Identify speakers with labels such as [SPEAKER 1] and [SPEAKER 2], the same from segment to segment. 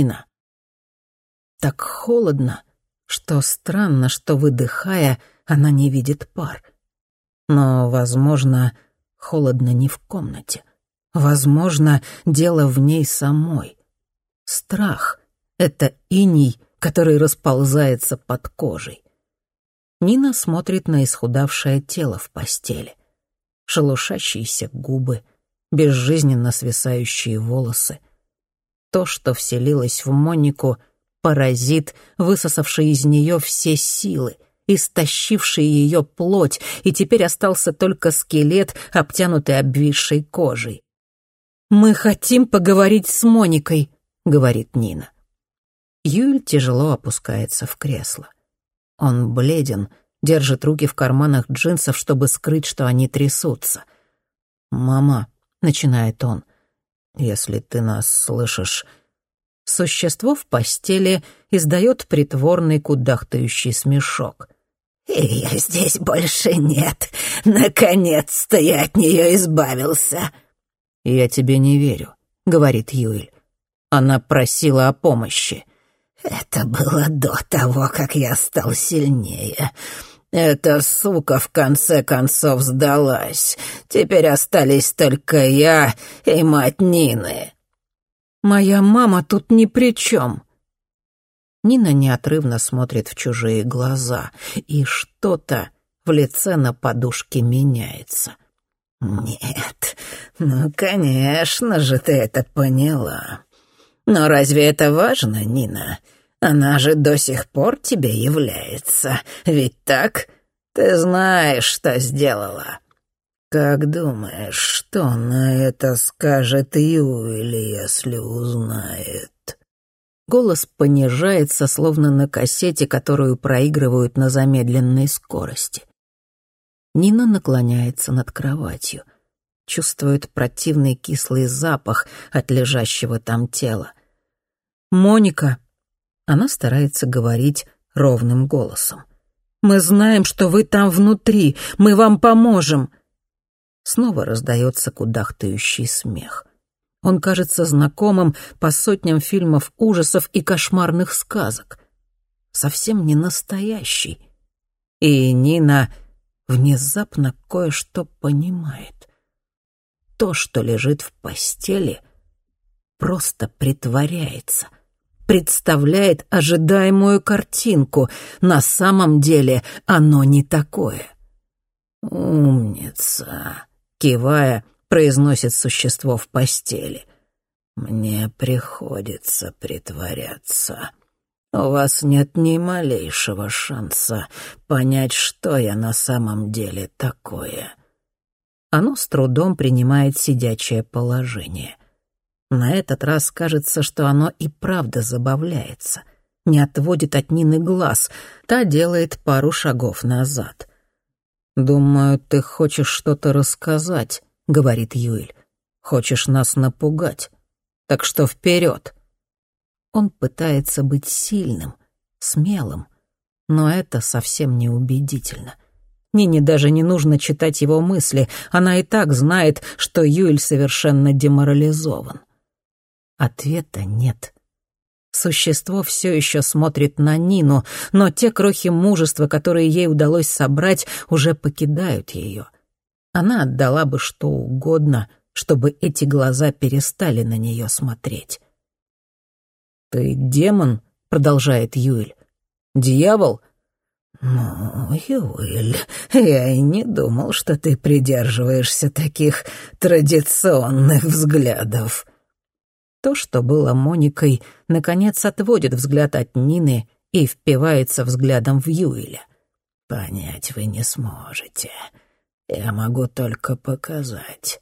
[SPEAKER 1] Нина. Так холодно, что странно, что, выдыхая, она не видит пар. Но, возможно, холодно не в комнате. Возможно, дело в ней самой. Страх — это иней, который расползается под кожей. Нина смотрит на исхудавшее тело в постели. Шелушащиеся губы, безжизненно свисающие волосы. То, что вселилось в Монику, паразит, высосавший из нее все силы, истощивший ее плоть, и теперь остался только скелет, обтянутый обвисшей кожей. «Мы хотим поговорить с Моникой», — говорит Нина. Юль тяжело опускается в кресло. Он бледен, держит руки в карманах джинсов, чтобы скрыть, что они трясутся. «Мама», — начинает он, — «если ты нас слышишь...» Существо в постели издает притворный кудахтающий смешок.
[SPEAKER 2] «Ее здесь больше нет. Наконец-то я от нее избавился».
[SPEAKER 1] «Я тебе не верю», — говорит Юэль. Она просила о помощи.
[SPEAKER 2] «Это было до того, как я стал сильнее. Эта сука в конце концов сдалась. Теперь остались только я и мать Нины».
[SPEAKER 1] «Моя мама тут ни при чем». Нина неотрывно смотрит в чужие глаза, и что-то в лице на подушке меняется.
[SPEAKER 2] «Нет, ну, конечно же ты это поняла. Но разве это важно, Нина? Она же до сих пор тебе является. Ведь так? Ты знаешь, что сделала. Как думаешь, что на это скажет Юли, если узнает?»
[SPEAKER 1] Голос понижается, словно на кассете, которую проигрывают на замедленной скорости. Нина наклоняется над кроватью — чувствует противный кислый запах от лежащего там тела. «Моника!» Она старается говорить ровным голосом. «Мы знаем, что вы там внутри. Мы вам поможем!» Снова раздается кудахтающий смех. Он кажется знакомым по сотням фильмов ужасов и кошмарных сказок. Совсем не настоящий. И Нина внезапно кое-что понимает то, что лежит в постели, просто притворяется, представляет ожидаемую картинку. На самом деле оно не такое.
[SPEAKER 2] «Умница», — кивая, произносит существо в постели. «Мне приходится притворяться. У вас нет ни малейшего шанса понять, что я на самом деле такое
[SPEAKER 1] оно с трудом принимает сидячее положение. На этот раз кажется, что оно и правда забавляется, не отводит от Нины глаз, та делает пару шагов назад. «Думаю, ты хочешь что-то рассказать», — говорит Юэль. «Хочешь нас напугать. Так что вперед!» Он пытается быть сильным, смелым, но это совсем не убедительно. Нине даже не нужно читать его мысли, она и так знает, что Юэль совершенно деморализован. Ответа нет. Существо все еще смотрит на Нину, но те крохи мужества, которые ей удалось собрать, уже покидают ее. Она отдала бы что угодно, чтобы эти глаза перестали на нее смотреть. «Ты демон?» — продолжает Юэль. «Дьявол?»
[SPEAKER 2] «Ну, Юэль, я и не думал, что ты придерживаешься таких традиционных взглядов».
[SPEAKER 1] То, что было Моникой, наконец отводит взгляд от Нины и впивается взглядом в Юэля.
[SPEAKER 2] «Понять вы не сможете. Я могу только показать.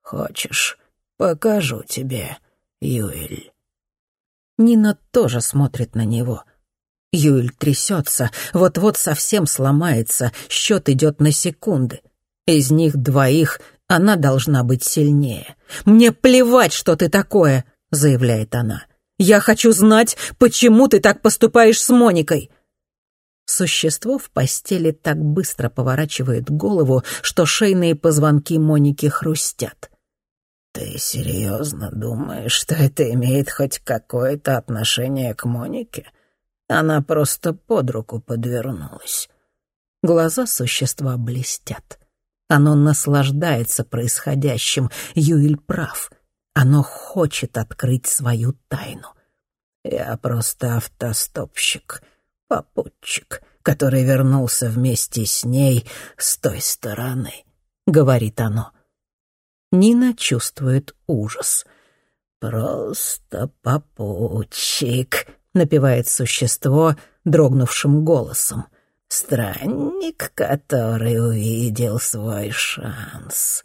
[SPEAKER 2] Хочешь, покажу тебе, Юэль?»
[SPEAKER 1] Нина тоже смотрит на него — Юэль трясется, вот-вот совсем сломается, счет идет на секунды. Из них двоих она должна быть сильнее. «Мне плевать, что ты такое!» — заявляет она. «Я хочу знать, почему ты так поступаешь с Моникой!» Существо в постели так быстро поворачивает голову, что шейные позвонки Моники хрустят.
[SPEAKER 2] «Ты серьезно думаешь, что это имеет хоть какое-то отношение к Монике? Она просто под руку подвернулась».
[SPEAKER 1] Глаза существа блестят. Оно наслаждается происходящим. Юэль прав. Оно хочет открыть свою тайну.
[SPEAKER 2] «Я просто автостопщик, попутчик, который вернулся вместе с ней с той стороны», — говорит оно.
[SPEAKER 1] Нина чувствует ужас.
[SPEAKER 2] «Просто попутчик», —
[SPEAKER 1] напевает существо дрогнувшим голосом.
[SPEAKER 2] «Странник, который увидел свой шанс».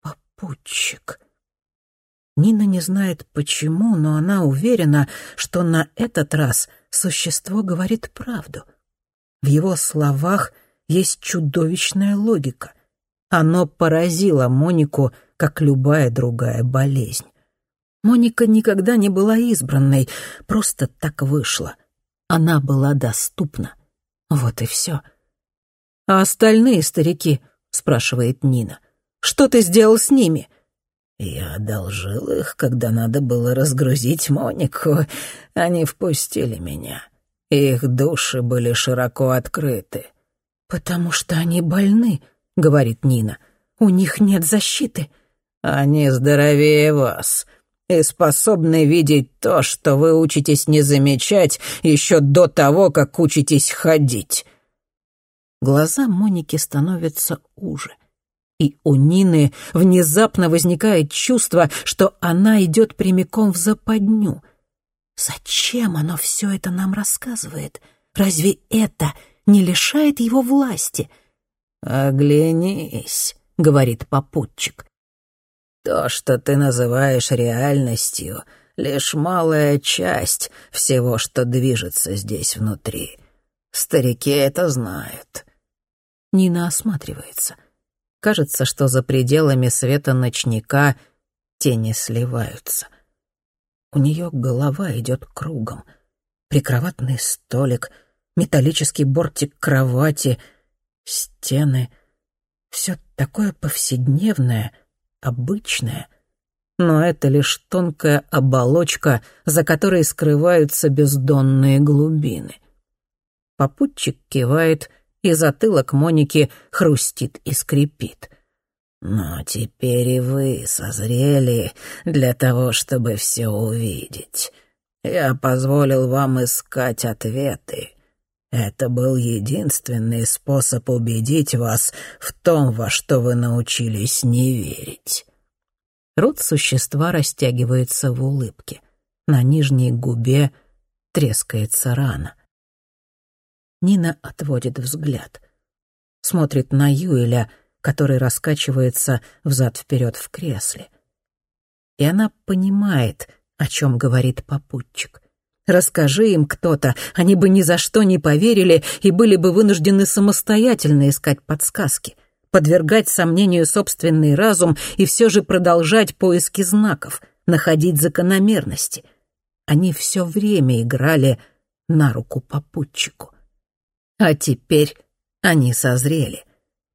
[SPEAKER 1] «Попутчик». Нина не знает почему, но она уверена, что на этот раз существо говорит правду. В его словах есть чудовищная логика. Оно поразило Монику, как любая другая болезнь. Моника никогда не была избранной, просто так вышло. Она была доступна. Вот и все. «А остальные старики?» — спрашивает Нина. «Что ты сделал с ними?»
[SPEAKER 2] «Я одолжил их, когда надо было разгрузить Монику. Они впустили меня. Их души были широко открыты».
[SPEAKER 1] «Потому что они больны», говорит Нина. «У них нет защиты».
[SPEAKER 2] «Они здоровее вас и способны видеть то, что вы учитесь не замечать еще до того, как учитесь ходить».
[SPEAKER 1] Глаза Моники становятся уже. И у Нины внезапно возникает чувство, что она идет прямиком в западню. Зачем оно все это нам рассказывает? Разве это не лишает его власти?»
[SPEAKER 2] «Оглянись», — говорит попутчик. «То, что ты называешь реальностью, лишь малая часть всего, что движется здесь внутри. Старики это знают».
[SPEAKER 1] Нина осматривается. Кажется, что за пределами света ночника тени сливаются. У нее голова идет кругом. Прикроватный столик, металлический бортик кровати — стены. Все такое повседневное, обычное. Но это лишь тонкая оболочка, за которой скрываются бездонные глубины. Попутчик кивает, и затылок Моники хрустит и скрипит.
[SPEAKER 2] «Но теперь и вы созрели для того, чтобы все увидеть. Я позволил вам искать ответы. Это был единственный способ убедить вас в том, во что вы научились не верить.
[SPEAKER 1] Рот существа растягивается в улыбке. На нижней губе трескается рана. Нина отводит взгляд. Смотрит на Юэля, который раскачивается взад-вперед в кресле. И она понимает, о чем говорит попутчик — Расскажи им кто-то, они бы ни за что не поверили и были бы вынуждены самостоятельно искать подсказки, подвергать сомнению собственный разум и все же продолжать поиски знаков, находить закономерности. Они все время играли на руку попутчику. А теперь они созрели.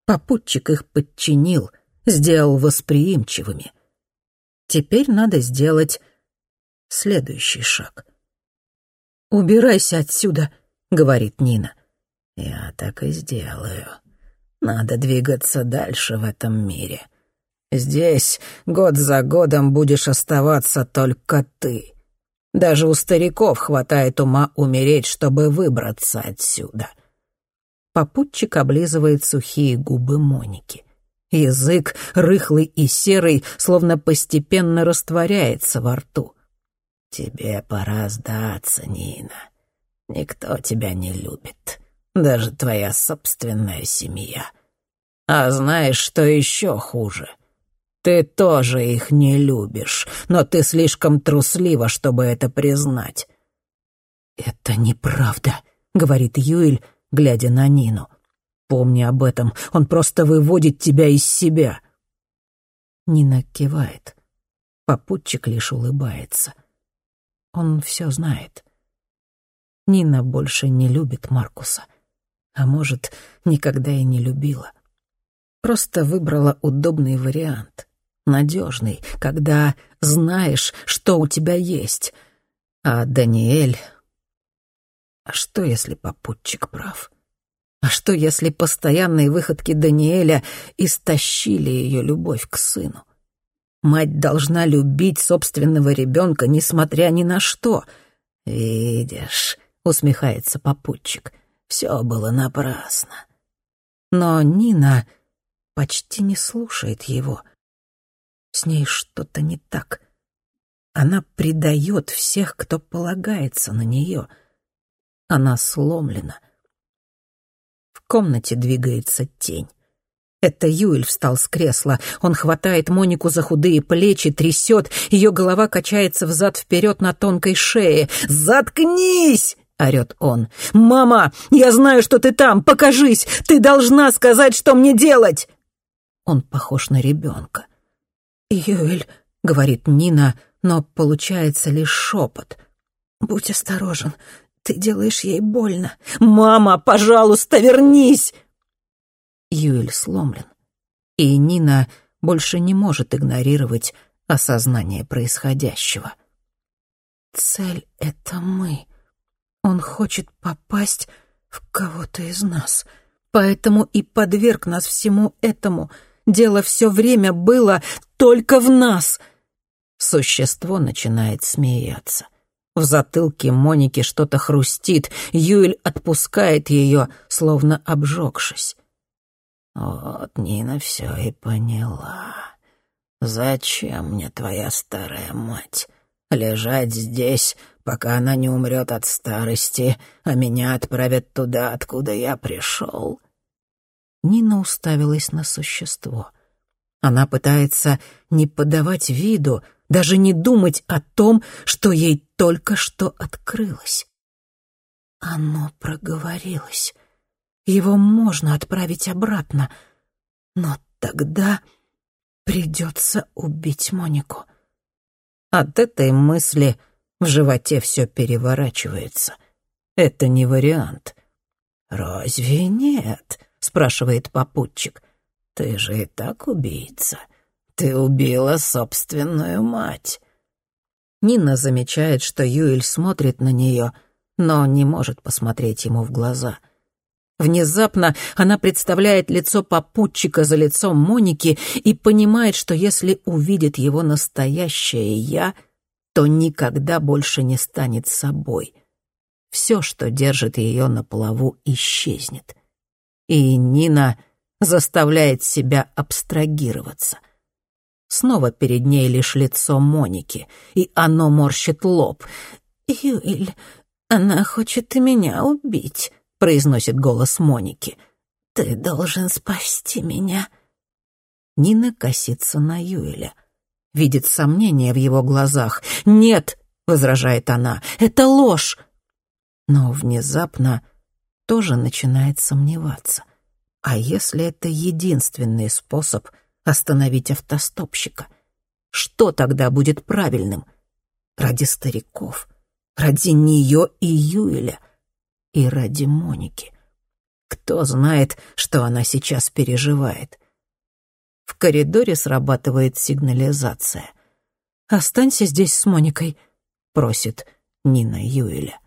[SPEAKER 1] Попутчик их подчинил, сделал восприимчивыми. Теперь надо сделать следующий шаг — «Убирайся отсюда», — говорит Нина.
[SPEAKER 2] «Я так и сделаю. Надо двигаться дальше в этом мире. Здесь год за годом будешь оставаться только ты. Даже у стариков хватает ума умереть, чтобы выбраться отсюда».
[SPEAKER 1] Попутчик облизывает сухие губы Моники. Язык, рыхлый и серый, словно постепенно растворяется во рту.
[SPEAKER 2] «Тебе пора сдаться, Нина. Никто тебя не любит, даже твоя собственная семья. А знаешь, что еще хуже? Ты тоже их не любишь, но ты слишком труслива, чтобы это признать».
[SPEAKER 1] «Это неправда», — говорит Юэль, глядя на Нину. «Помни об этом, он просто выводит тебя из себя». Нина кивает. Попутчик лишь улыбается. Он все знает. Нина больше не любит Маркуса. А может, никогда и не любила. Просто выбрала удобный вариант. надежный, когда знаешь, что у тебя есть. А Даниэль... А что, если попутчик прав? А что, если постоянные выходки Даниэля истощили ее любовь к сыну? Мать должна любить собственного ребенка, несмотря ни на что. «Видишь», — усмехается попутчик, — «все было напрасно». Но Нина почти не слушает его — с ней что-то не так. Она предает всех, кто полагается на нее. Она сломлена. В комнате двигается тень. Это Юэль встал с кресла. Он хватает Монику за худые плечи, трясет. Ее голова качается взад-вперед на тонкой шее. «Заткнись!» — орет он. «Мама, я знаю, что ты там! Покажись! Ты должна сказать, что мне делать!» Он похож на ребенка. «Юэль», — говорит Нина, но получается лишь шепот. «Будь осторожен, ты делаешь ей больно. Мама, пожалуйста, вернись!» Юэль сломлен, и Нина больше не может игнорировать осознание происходящего. «Цель — это мы. Он хочет попасть в кого-то из нас, поэтому и подверг нас всему этому — Дело все время было только в нас. Существо начинает смеяться. В затылке Моники что-то хрустит. Юэль отпускает ее, словно обжегшись. Вот Нина все и поняла. Зачем мне твоя старая мать? Лежать здесь, пока она не умрет от старости, а меня отправят туда, откуда я пришел. Нина уставилась на существо. Она пытается не подавать виду, даже не думать о том, что ей только что открылось. Оно проговорилось. Его можно отправить обратно, но тогда придется убить Монику. От этой мысли в животе все переворачивается. Это не вариант. «Разве нет?» спрашивает попутчик. «Ты же и так убийца. Ты убила собственную мать». Нина замечает, что Юэль смотрит на нее, но не может посмотреть ему в глаза. Внезапно она представляет лицо попутчика за лицом Моники и понимает, что если увидит его настоящее «я», то никогда больше не станет собой. Все, что держит ее на плаву, исчезнет и Нина заставляет себя абстрагироваться. Снова перед ней лишь лицо Моники, и оно морщит лоб. «Юэль, она хочет и меня убить», — произносит голос Моники. «Ты должен спасти меня». Нина косится на Юэля. Видит сомнение в его глазах. «Нет», — возражает она, — «это ложь». Но внезапно тоже начинает сомневаться. А если это единственный способ остановить автостопщика? Что тогда будет правильным? Ради стариков, ради нее и Юэля, и ради Моники. Кто знает, что она сейчас переживает? В коридоре срабатывает сигнализация. «Останься здесь с Моникой», — просит Нина Юэля.